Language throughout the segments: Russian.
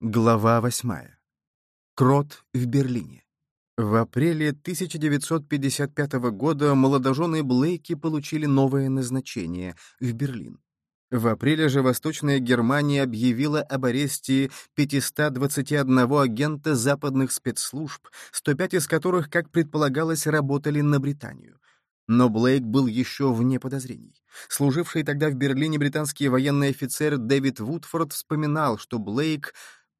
Глава восьмая. Крот в Берлине. В апреле 1955 года молодожены Блейки получили новое назначение — в Берлин. В апреле же Восточная Германия объявила об аресте 521 агента западных спецслужб, 105 из которых, как предполагалось, работали на Британию. Но Блейк был еще вне подозрений. Служивший тогда в Берлине британский военный офицер Дэвид Вудфорд вспоминал, что Блейк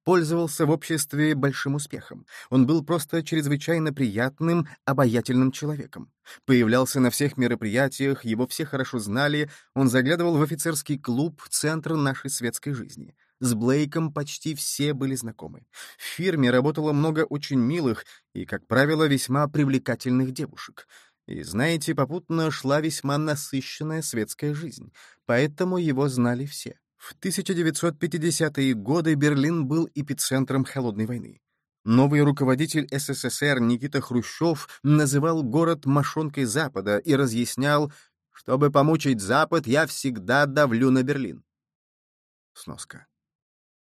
пользовался в обществе большим успехом. Он был просто чрезвычайно приятным, обаятельным человеком. Появлялся на всех мероприятиях, его все хорошо знали, он заглядывал в офицерский клуб, центр нашей светской жизни. С Блейком почти все были знакомы. В фирме работало много очень милых и, как правило, весьма привлекательных девушек. И, знаете, попутно шла весьма насыщенная светская жизнь, поэтому его знали все. В 1950-е годы Берлин был эпицентром холодной войны. Новый руководитель СССР Никита Хрущев называл город «мошонкой Запада» и разъяснял, «Чтобы помучить Запад, я всегда давлю на Берлин». Сноска.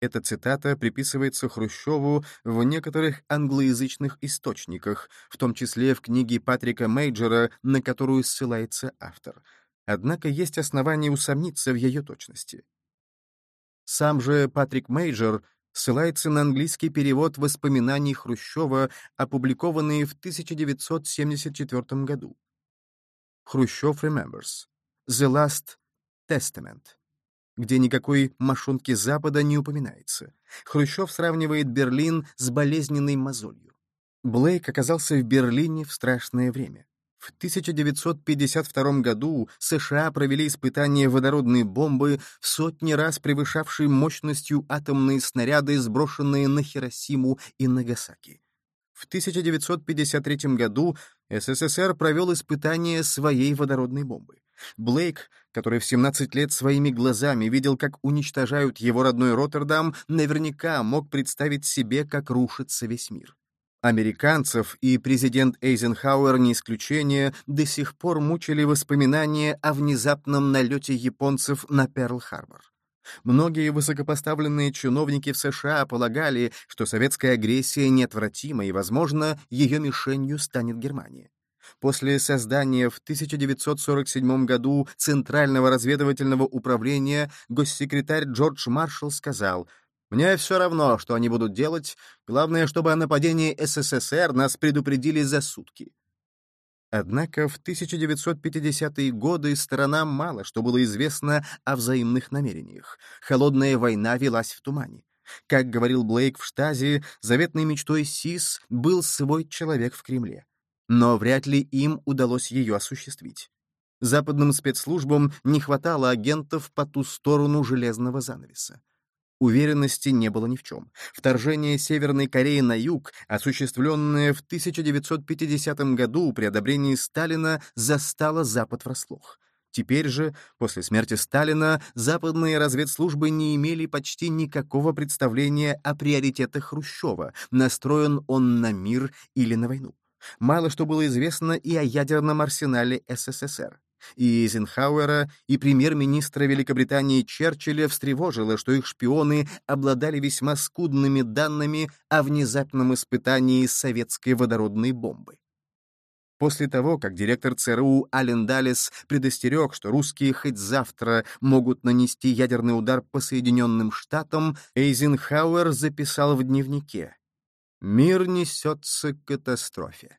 Эта цитата приписывается Хрущеву в некоторых англоязычных источниках, в том числе в книге Патрика Мейджера, на которую ссылается автор. Однако есть основания усомниться в ее точности. Сам же Патрик Мейджор ссылается на английский перевод воспоминаний Хрущева, опубликованные в 1974 году. Khrushchev Remembers. The Last Testament где никакой мошонки Запада не упоминается. Хрущев сравнивает Берлин с болезненной мозолью. Блейк оказался в Берлине в страшное время. В 1952 году США провели испытания водородной бомбы, в сотни раз превышавшей мощностью атомные снаряды, сброшенные на Хиросиму и Нагасаки. В 1953 году СССР провел испытания своей водородной бомбы. Блейк, который в 17 лет своими глазами видел, как уничтожают его родной Роттердам, наверняка мог представить себе, как рушится весь мир. Американцев, и президент Эйзенхауэр не исключение, до сих пор мучили воспоминания о внезапном налете японцев на Перл-Харбор. Многие высокопоставленные чиновники в США полагали, что советская агрессия неотвратима и, возможно, ее мишенью станет Германия. После создания в 1947 году Центрального разведывательного управления госсекретарь Джордж Маршалл сказал — мне все равно, что они будут делать. Главное, чтобы о нападении СССР нас предупредили за сутки. Однако в 1950-е годы сторонам мало что было известно о взаимных намерениях. Холодная война велась в тумане. Как говорил Блейк в штазе, заветной мечтой СИС был свой человек в Кремле. Но вряд ли им удалось ее осуществить. Западным спецслужбам не хватало агентов по ту сторону железного занавеса. Уверенности не было ни в чем. Вторжение Северной Кореи на юг, осуществленное в 1950 году при одобрении Сталина, застало Запад врасплох. Теперь же, после смерти Сталина, западные разведслужбы не имели почти никакого представления о приоритетах Хрущева, настроен он на мир или на войну. Мало что было известно и о ядерном арсенале СССР и Эйзенхауэра, и премьер-министра Великобритании Черчилля встревожило, что их шпионы обладали весьма скудными данными о внезапном испытании советской водородной бомбы. После того, как директор ЦРУ Ален Даллес предостерег, что русские хоть завтра могут нанести ядерный удар по Соединенным Штатам, Эйзенхауэр записал в дневнике «Мир несется к катастрофе».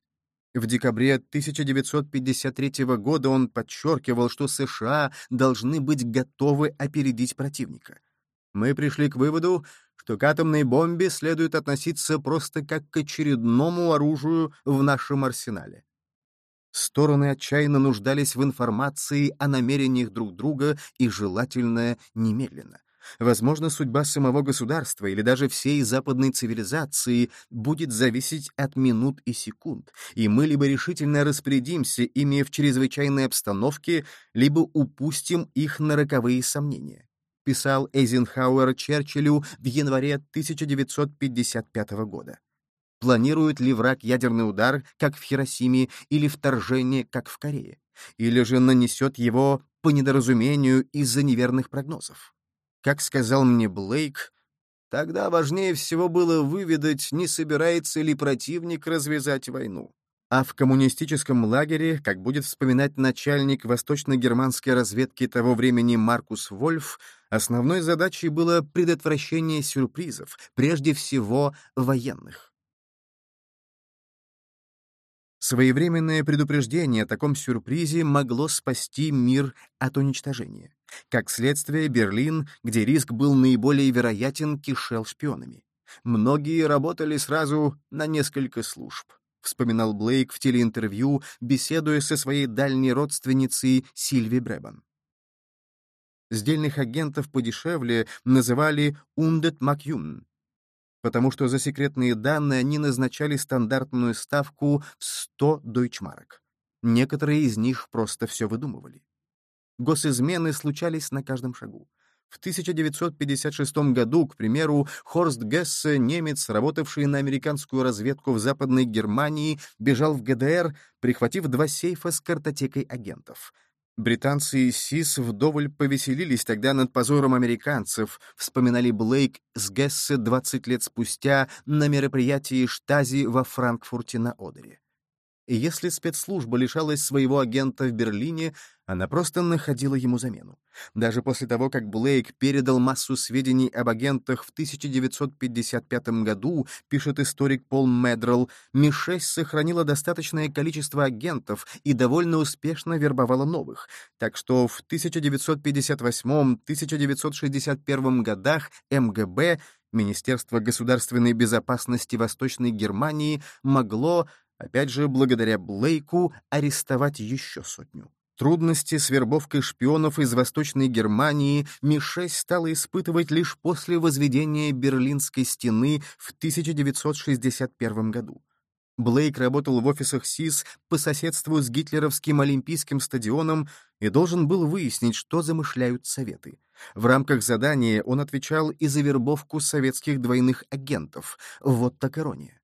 В декабре 1953 года он подчеркивал, что США должны быть готовы опередить противника. Мы пришли к выводу, что к атомной бомбе следует относиться просто как к очередному оружию в нашем арсенале. Стороны отчаянно нуждались в информации о намерениях друг друга и, желательно, немедленно. Возможно, судьба самого государства или даже всей западной цивилизации будет зависеть от минут и секунд, и мы либо решительно распорядимся ими в чрезвычайной обстановке, либо упустим их на роковые сомнения писал Эйзенхауэр Черчиллю в январе 1955 года. Планирует ли враг ядерный удар, как в Хиросиме, или вторжение, как в Корее? Или же нанесет его по недоразумению из-за неверных прогнозов? Как сказал мне Блейк, Тогда важнее всего было выведать, не собирается ли противник развязать войну. А в коммунистическом лагере, как будет вспоминать начальник восточно-германской разведки того времени Маркус Вольф, основной задачей было предотвращение сюрпризов, прежде всего военных. Своевременное предупреждение о таком сюрпризе могло спасти мир от уничтожения. Как следствие, Берлин, где риск был наиболее вероятен, кишел шпионами. Многие работали сразу на несколько служб вспоминал Блейк в телеинтервью, беседуя со своей дальней родственницей Сильви Бребан. Сдельных агентов подешевле называли «Ундет Макюн», потому что за секретные данные они назначали стандартную ставку в 100 дойчмарок. Некоторые из них просто все выдумывали. Госизмены случались на каждом шагу. В 1956 году, к примеру, Хорст Гессе, немец, работавший на американскую разведку в Западной Германии, бежал в ГДР, прихватив два сейфа с картотекой агентов. Британцы из СИС вдоволь повеселились тогда над позором американцев, вспоминали Блейк с Гессе 20 лет спустя на мероприятии Штази во Франкфурте на Одере. И если спецслужба лишалась своего агента в Берлине, она просто находила ему замену. Даже после того, как Блейк передал массу сведений об агентах в 1955 году, пишет историк Пол Медрелл, Ми-6 сохранила достаточное количество агентов и довольно успешно вербовала новых, так что в 1958-1961 годах МГБ Министерство государственной безопасности Восточной Германии могло Опять же, благодаря Блейку арестовать еще сотню. Трудности с вербовкой шпионов из Восточной Германии Ми-6 стала испытывать лишь после возведения Берлинской стены в 1961 году. Блейк работал в офисах СИС по соседству с гитлеровским Олимпийским стадионом и должен был выяснить, что замышляют Советы. В рамках задания он отвечал и за вербовку советских двойных агентов. Вот так ирония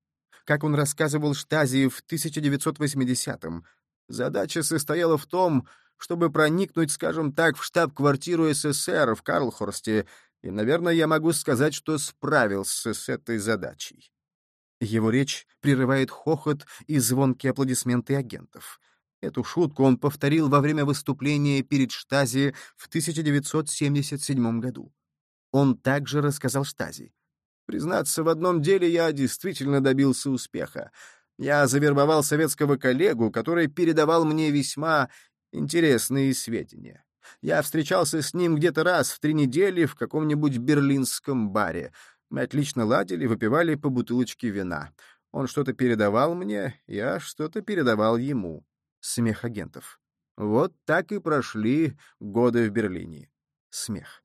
как он рассказывал Штази в 1980-м. Задача состояла в том, чтобы проникнуть, скажем так, в штаб-квартиру СССР в Карлхорсте, и, наверное, я могу сказать, что справился с этой задачей. Его речь прерывает хохот и звонкие аплодисменты агентов. Эту шутку он повторил во время выступления перед Штази в 1977 году. Он также рассказал Штази. Признаться, в одном деле я действительно добился успеха. Я завербовал советского коллегу, который передавал мне весьма интересные сведения. Я встречался с ним где-то раз в три недели в каком-нибудь берлинском баре. Мы отлично ладили, выпивали по бутылочке вина. Он что-то передавал мне, я что-то передавал ему. Смех агентов. Вот так и прошли годы в Берлине. Смех.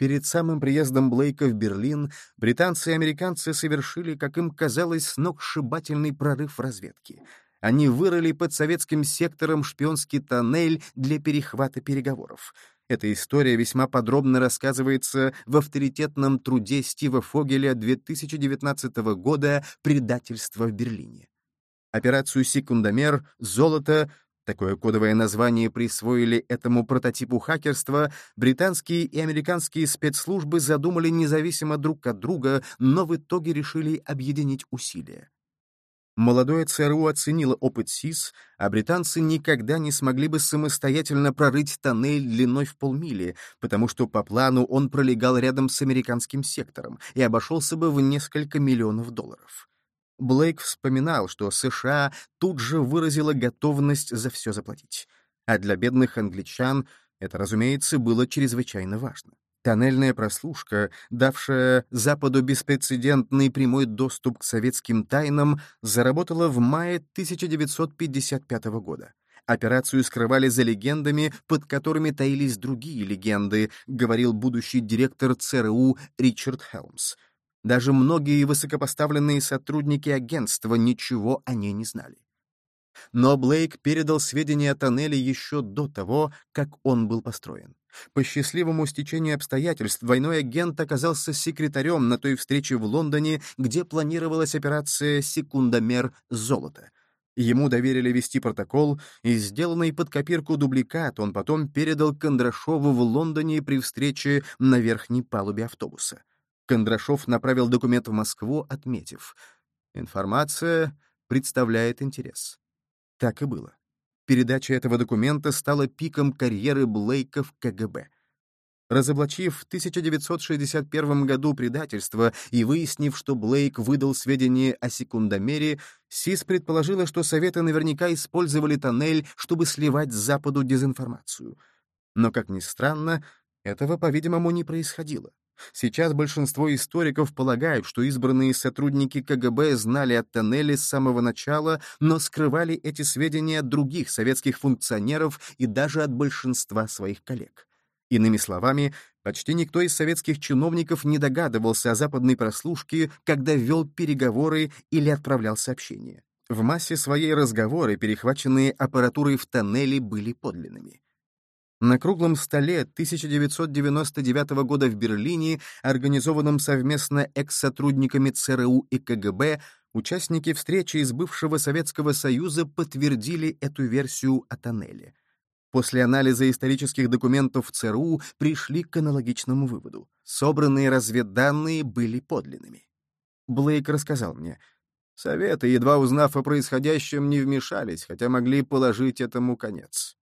Перед самым приездом Блейка в Берлин британцы и американцы совершили, как им казалось, сногсшибательный прорыв в разведке. Они вырыли под советским сектором шпионский тоннель для перехвата переговоров. Эта история весьма подробно рассказывается в авторитетном труде Стива Фогеля 2019 года «Предательство в Берлине». Операцию «Секундомер», «Золото» Такое кодовое название присвоили этому прототипу хакерства, британские и американские спецслужбы задумали независимо друг от друга, но в итоге решили объединить усилия. Молодое ЦРУ оценило опыт СИС, а британцы никогда не смогли бы самостоятельно прорыть тоннель длиной в полмили, потому что по плану он пролегал рядом с американским сектором и обошелся бы в несколько миллионов долларов. Блейк вспоминал, что США тут же выразила готовность за все заплатить. А для бедных англичан это, разумеется, было чрезвычайно важно. Тоннельная прослушка, давшая Западу беспрецедентный прямой доступ к советским тайнам, заработала в мае 1955 года. Операцию скрывали за легендами, под которыми таились другие легенды, говорил будущий директор ЦРУ Ричард Хелмс — даже многие высокопоставленные сотрудники агентства ничего о ней не знали. Но Блейк передал сведения о тоннеле еще до того, как он был построен. По счастливому стечению обстоятельств двойной агент оказался секретарем на той встрече в Лондоне, где планировалась операция «Секундомер золота». Ему доверили вести протокол, и сделанный под копирку дубликат он потом передал Кондрашову в Лондоне при встрече на верхней палубе автобуса. Кондрашов направил документ в Москву, отметив «Информация представляет интерес». Так и было. Передача этого документа стала пиком карьеры Блейка в КГБ. Разоблачив в 1961 году предательство и выяснив, что Блейк выдал сведения о секундомере, СИС предположила, что Советы наверняка использовали тоннель, чтобы сливать Западу дезинформацию. Но, как ни странно, этого, по-видимому, не происходило. Сейчас большинство историков полагают, что избранные сотрудники КГБ знали о тоннеле с самого начала, но скрывали эти сведения от других советских функционеров и даже от большинства своих коллег. Иными словами, почти никто из советских чиновников не догадывался о западной прослушке, когда вел переговоры или отправлял сообщения. В массе своей разговоры, перехваченные аппаратурой в тоннеле, были подлинными. На круглом столе 1999 года в Берлине, организованном совместно экс-сотрудниками ЦРУ и КГБ, участники встречи из бывшего Советского Союза подтвердили эту версию о тоннеле после анализа исторических документов ЦРУ пришли к аналогичному выводу. Собранные разведданные были подлинными. Блейк рассказал мне, Советы, едва узнав о происходящем, не вмешались, хотя могли положить этому конец.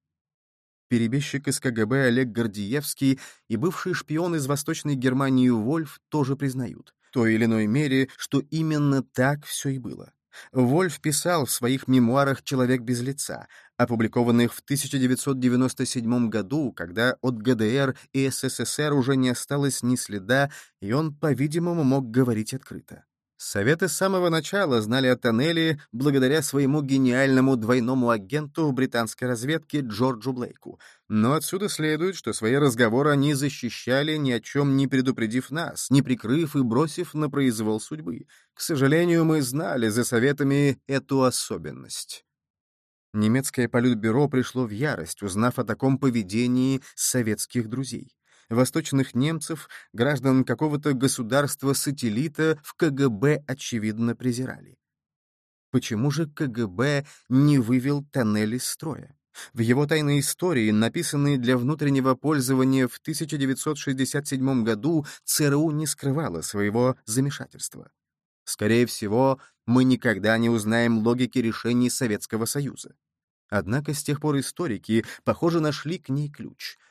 Перебежчик из КГБ Олег Гордиевский и бывший шпион из Восточной Германии Вольф тоже признают, в той или иной мере, что именно так все и было. Вольф писал в своих мемуарах «Человек без лица», опубликованных в 1997 году, когда от ГДР и СССР уже не осталось ни следа, и он, по-видимому, мог говорить открыто. Советы с самого начала знали о тоннеле благодаря своему гениальному двойному агенту в британской разведке Джорджу Блейку. Но отсюда следует, что свои разговоры они защищали, ни о чем не предупредив нас, не прикрыв и бросив на произвол судьбы. К сожалению, мы знали за советами эту особенность. Немецкое политбюро пришло в ярость, узнав о таком поведении советских друзей восточных немцев, граждан какого-то государства-сателлита в КГБ, очевидно, презирали. Почему же КГБ не вывел тоннель из строя? В его тайной истории, написанной для внутреннего пользования в 1967 году, ЦРУ не скрывало своего замешательства. Скорее всего, мы никогда не узнаем логики решений Советского Союза. Однако с тех пор историки, похоже, нашли к ней ключ —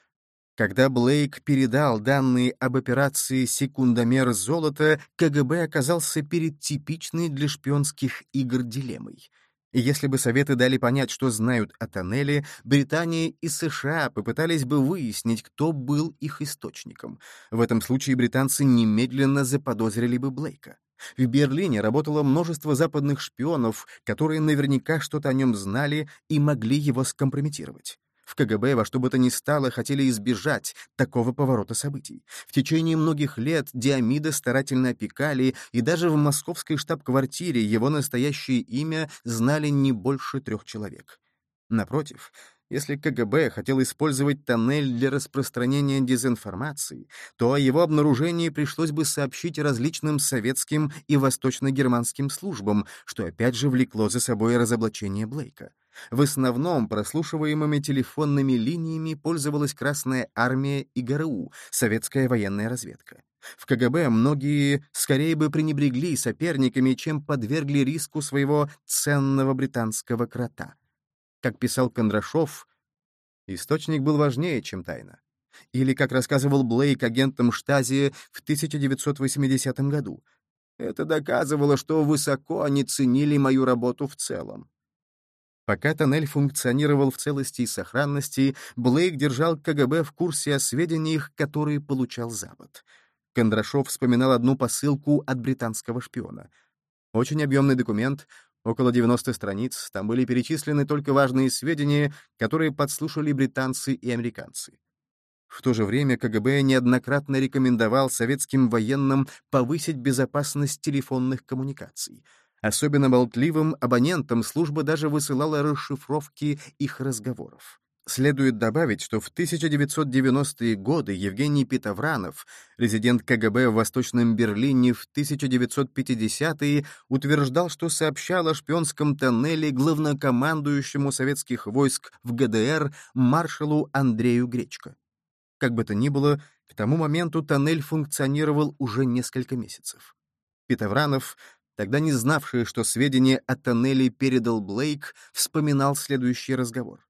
когда Блейк передал данные об операции «Секундомер золота», КГБ оказался перед типичной для шпионских игр дилеммой. Если бы Советы дали понять, что знают о тоннеле, Британия и США попытались бы выяснить, кто был их источником. В этом случае британцы немедленно заподозрили бы Блейка. В Берлине работало множество западных шпионов, которые наверняка что-то о нем знали и могли его скомпрометировать. В КГБ во что бы то ни стало хотели избежать такого поворота событий. В течение многих лет Диамида старательно опекали, и даже в московской штаб-квартире его настоящее имя знали не больше трех человек. Напротив, если КГБ хотел использовать тоннель для распространения дезинформации, то о его обнаружении пришлось бы сообщить различным советским и восточно-германским службам, что опять же влекло за собой разоблачение Блейка. В основном прослушиваемыми телефонными линиями пользовалась Красная армия и ГРУ, советская военная разведка. В КГБ многие скорее бы пренебрегли соперниками, чем подвергли риску своего ценного британского крота. Как писал Кондрашов, источник был важнее, чем тайна. Или, как рассказывал Блейк агентам Штази в 1980 году, это доказывало, что высоко они ценили мою работу в целом. Пока тоннель функционировал в целости и сохранности, Блейк держал КГБ в курсе о сведениях, которые получал Запад. Кондрашов вспоминал одну посылку от британского шпиона. Очень объемный документ, около 90 страниц, там были перечислены только важные сведения, которые подслушали британцы и американцы. В то же время КГБ неоднократно рекомендовал советским военным повысить безопасность телефонных коммуникаций — Особенно болтливым абонентам служба даже высылала расшифровки их разговоров. Следует добавить, что в 1990-е годы Евгений Петовранов, резидент КГБ в Восточном Берлине в 1950-е, утверждал, что сообщал о шпионском тоннеле главнокомандующему советских войск в ГДР маршалу Андрею Гречко. Как бы то ни было, к тому моменту тоннель функционировал уже несколько месяцев. Петовранов, тогда не знавший, что сведения о тоннеле передал Блейк, вспоминал следующий разговор.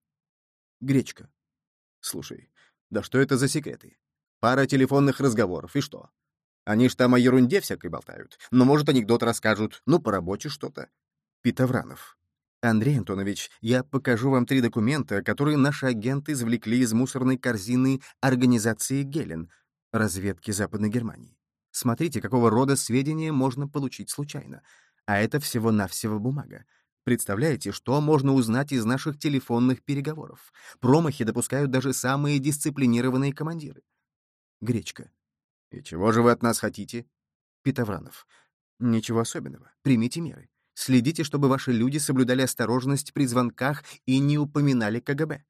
Гречка. Слушай, да что это за секреты? Пара телефонных разговоров, и что? Они ж там о ерунде всякой болтают. Но, может, анекдот расскажут, ну, по работе что-то. Питовранов. Андрей Антонович, я покажу вам три документа, которые наши агенты извлекли из мусорной корзины организации Гелен, разведки Западной Германии. Смотрите, какого рода сведения можно получить случайно. А это всего-навсего бумага. Представляете, что можно узнать из наших телефонных переговоров? Промахи допускают даже самые дисциплинированные командиры. Гречка. «И чего же вы от нас хотите?» Питовранов. «Ничего особенного. Примите меры. Следите, чтобы ваши люди соблюдали осторожность при звонках и не упоминали КГБ».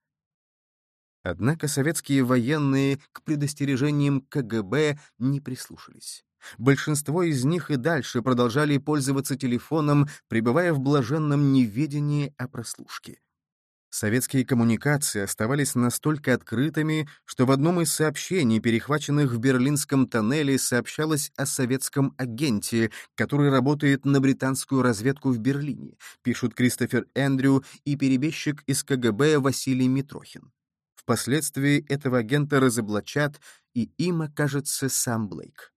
Однако советские военные к предостережениям КГБ не прислушались. Большинство из них и дальше продолжали пользоваться телефоном, пребывая в блаженном неведении о прослушке. Советские коммуникации оставались настолько открытыми, что в одном из сообщений, перехваченных в Берлинском тоннеле, сообщалось о советском агенте, который работает на британскую разведку в Берлине, пишут Кристофер Эндрю и перебежчик из КГБ Василий Митрохин. Впоследствии этого агента разоблачат, и им окажется сам Блейк.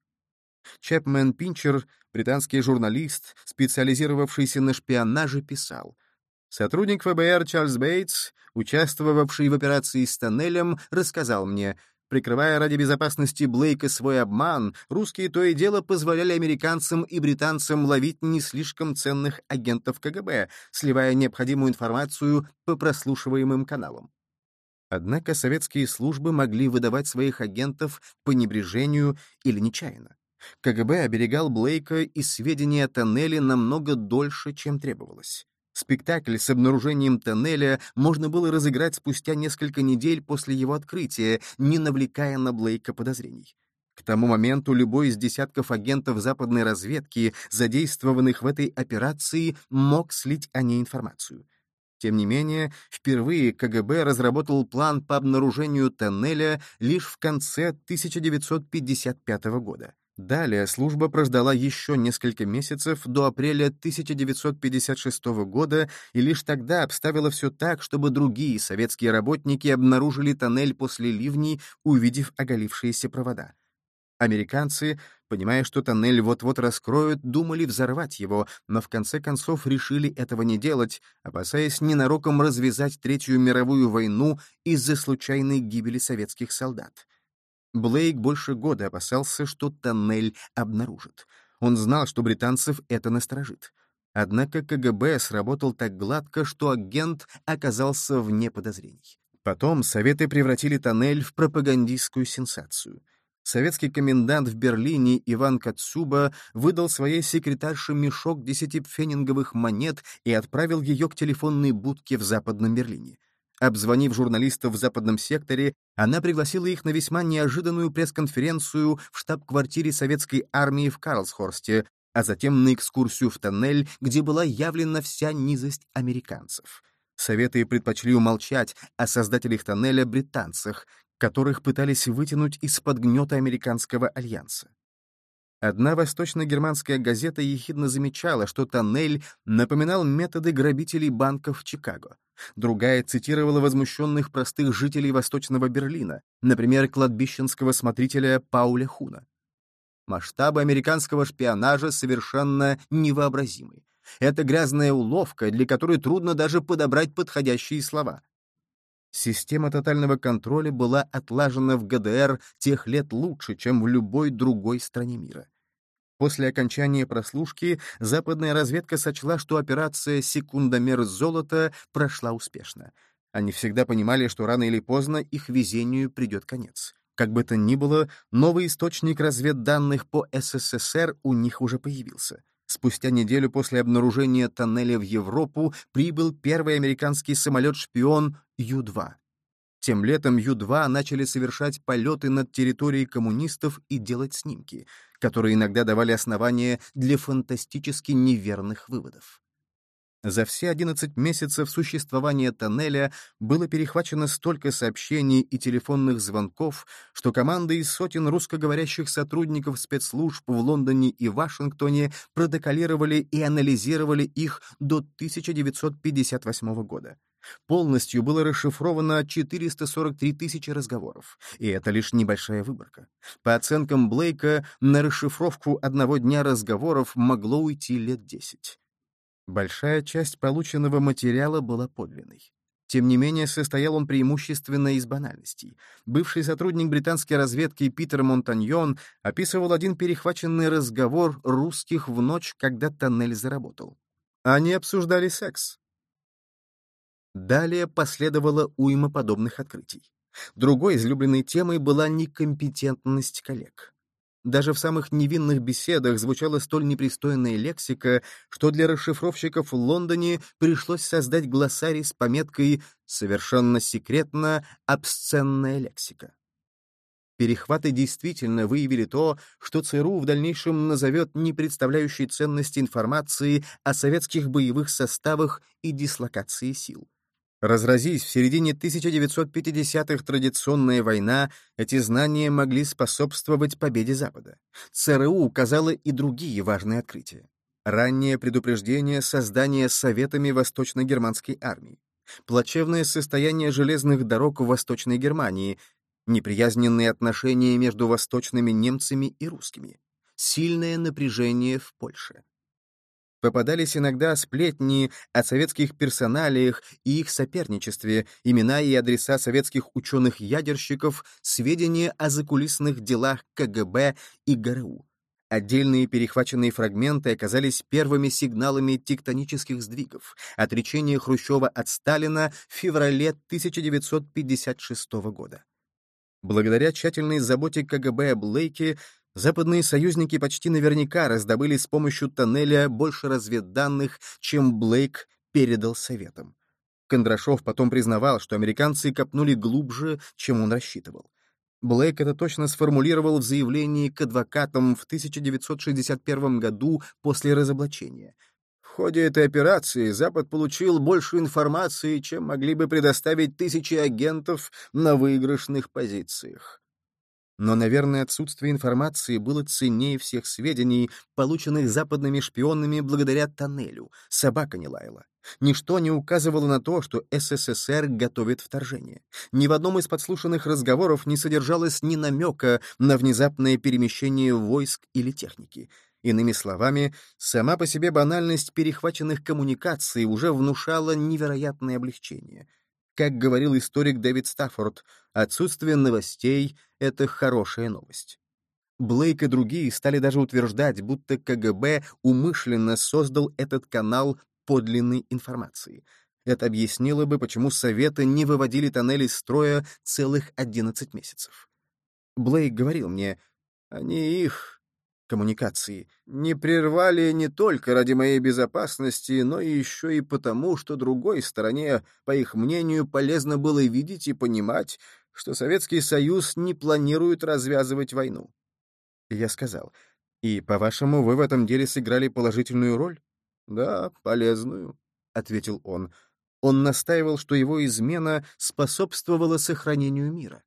Чепмен Пинчер, британский журналист, специализировавшийся на шпионаже, писал — Сотрудник ФБР Чарльз Бейтс, участвовавший в операции с тоннелем, рассказал мне, прикрывая ради безопасности Блейка свой обман, русские то и дело позволяли американцам и британцам ловить не слишком ценных агентов КГБ, сливая необходимую информацию по прослушиваемым каналам. Однако советские службы могли выдавать своих агентов по небрежению или нечаянно. КГБ оберегал Блейка и сведения о тоннеле намного дольше, чем требовалось. Спектакль с обнаружением тоннеля можно было разыграть спустя несколько недель после его открытия, не навлекая на Блейка подозрений. К тому моменту любой из десятков агентов западной разведки, задействованных в этой операции, мог слить о ней информацию. Тем не менее, впервые КГБ разработал план по обнаружению тоннеля лишь в конце 1955 года. Далее служба прождала еще несколько месяцев до апреля 1956 года и лишь тогда обставила все так, чтобы другие советские работники обнаружили тоннель после ливней, увидев оголившиеся провода. Американцы, понимая, что тоннель вот-вот раскроют, думали взорвать его, но в конце концов решили этого не делать, опасаясь ненароком развязать Третью мировую войну из-за случайной гибели советских солдат. Блейк больше года опасался, что тоннель обнаружит. Он знал, что британцев это насторожит. Однако КГБ сработал так гладко, что агент оказался вне подозрений. Потом Советы превратили тоннель в пропагандистскую сенсацию. Советский комендант в Берлине Иван Кацуба выдал своей секретарше мешок десятипфенинговых монет и отправил ее к телефонной будке в Западном Берлине. Обзвонив журналистов в западном секторе, она пригласила их на весьма неожиданную пресс-конференцию в штаб-квартире советской армии в Карлсхорсте, а затем на экскурсию в тоннель, где была явлена вся низость американцев. Советы предпочли умолчать о создателях тоннеля британцах, которых пытались вытянуть из-под гнета американского альянса. Одна восточно-германская газета ехидно замечала, что тоннель напоминал методы грабителей банков в Чикаго. Другая цитировала возмущенных простых жителей Восточного Берлина, например, кладбищенского смотрителя Пауля Хуна. Масштабы американского шпионажа совершенно невообразимы. Это грязная уловка, для которой трудно даже подобрать подходящие слова. Система тотального контроля была отлажена в ГДР тех лет лучше, чем в любой другой стране мира. После окончания прослушки западная разведка сочла, что операция «Секундомер золота» прошла успешно. Они всегда понимали, что рано или поздно их везению придет конец. Как бы то ни было, новый источник разведданных по СССР у них уже появился. Спустя неделю после обнаружения тоннеля в Европу прибыл первый американский самолет-шпион Ю-2. Тем летом Ю-2 начали совершать полеты над территорией коммунистов и делать снимки, которые иногда давали основания для фантастически неверных выводов. За все 11 месяцев существования тоннеля было перехвачено столько сообщений и телефонных звонков, что команды из сотен русскоговорящих сотрудников спецслужб в Лондоне и Вашингтоне протоколировали и анализировали их до 1958 года. Полностью было расшифровано 443 тысячи разговоров, и это лишь небольшая выборка. По оценкам Блейка, на расшифровку одного дня разговоров могло уйти лет 10. Большая часть полученного материала была подлинной. Тем не менее, состоял он преимущественно из банальностей. Бывший сотрудник британской разведки Питер Монтаньон описывал один перехваченный разговор русских в ночь, когда тоннель заработал. Они обсуждали секс. Далее последовало уйма подобных открытий. Другой излюбленной темой была некомпетентность коллег. Даже в самых невинных беседах звучала столь непристойная лексика, что для расшифровщиков в Лондоне пришлось создать глоссарий с пометкой «Совершенно секретно обсценная лексика». Перехваты действительно выявили то, что ЦРУ в дальнейшем назовет не представляющей ценности информации о советских боевых составах и дислокации сил. Разразись в середине 1950-х традиционная война, эти знания могли способствовать победе Запада. ЦРУ указало и другие важные открытия. Раннее предупреждение создания советами Восточно-германской армии, плачевное состояние железных дорог в Восточной Германии, неприязненные отношения между восточными немцами и русскими, сильное напряжение в Польше. Попадались иногда сплетни о советских персоналиях и их соперничестве, имена и адреса советских ученых-ядерщиков, сведения о закулисных делах КГБ и ГРУ. Отдельные перехваченные фрагменты оказались первыми сигналами тектонических сдвигов, отречения Хрущева от Сталина в феврале 1956 года. Благодаря тщательной заботе КГБ о Блейке Западные союзники почти наверняка раздобыли с помощью тоннеля больше разведданных, чем Блейк передал Советам. Кондрашов потом признавал, что американцы копнули глубже, чем он рассчитывал. Блейк это точно сформулировал в заявлении к адвокатам в 1961 году после разоблачения. В ходе этой операции Запад получил больше информации, чем могли бы предоставить тысячи агентов на выигрышных позициях. Но, наверное, отсутствие информации было ценнее всех сведений, полученных западными шпионами благодаря тоннелю. Собака не лаяла. Ничто не указывало на то, что СССР готовит вторжение. Ни в одном из подслушанных разговоров не содержалось ни намека на внезапное перемещение войск или техники. Иными словами, сама по себе банальность перехваченных коммуникаций уже внушала невероятное облегчение — как говорил историк Дэвид Стаффорд, отсутствие новостей — это хорошая новость. Блейк и другие стали даже утверждать, будто КГБ умышленно создал этот канал подлинной информации. Это объяснило бы, почему Советы не выводили тоннели из строя целых 11 месяцев. Блейк говорил мне, они их, коммуникации не прервали не только ради моей безопасности, но еще и потому, что другой стороне, по их мнению, полезно было видеть и понимать, что Советский Союз не планирует развязывать войну. Я сказал, и, по-вашему, вы в этом деле сыграли положительную роль? Да, полезную, — ответил он. Он настаивал, что его измена способствовала сохранению мира.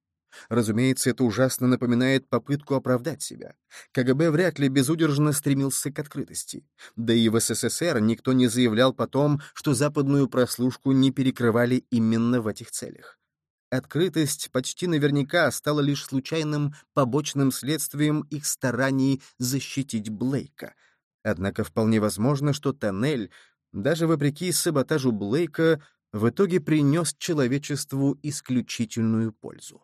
Разумеется, это ужасно напоминает попытку оправдать себя. КГБ вряд ли безудержно стремился к открытости. Да и в СССР никто не заявлял потом, что западную прослушку не перекрывали именно в этих целях. Открытость почти наверняка стала лишь случайным побочным следствием их стараний защитить Блейка. Однако вполне возможно, что тоннель, даже вопреки саботажу Блейка, в итоге принес человечеству исключительную пользу.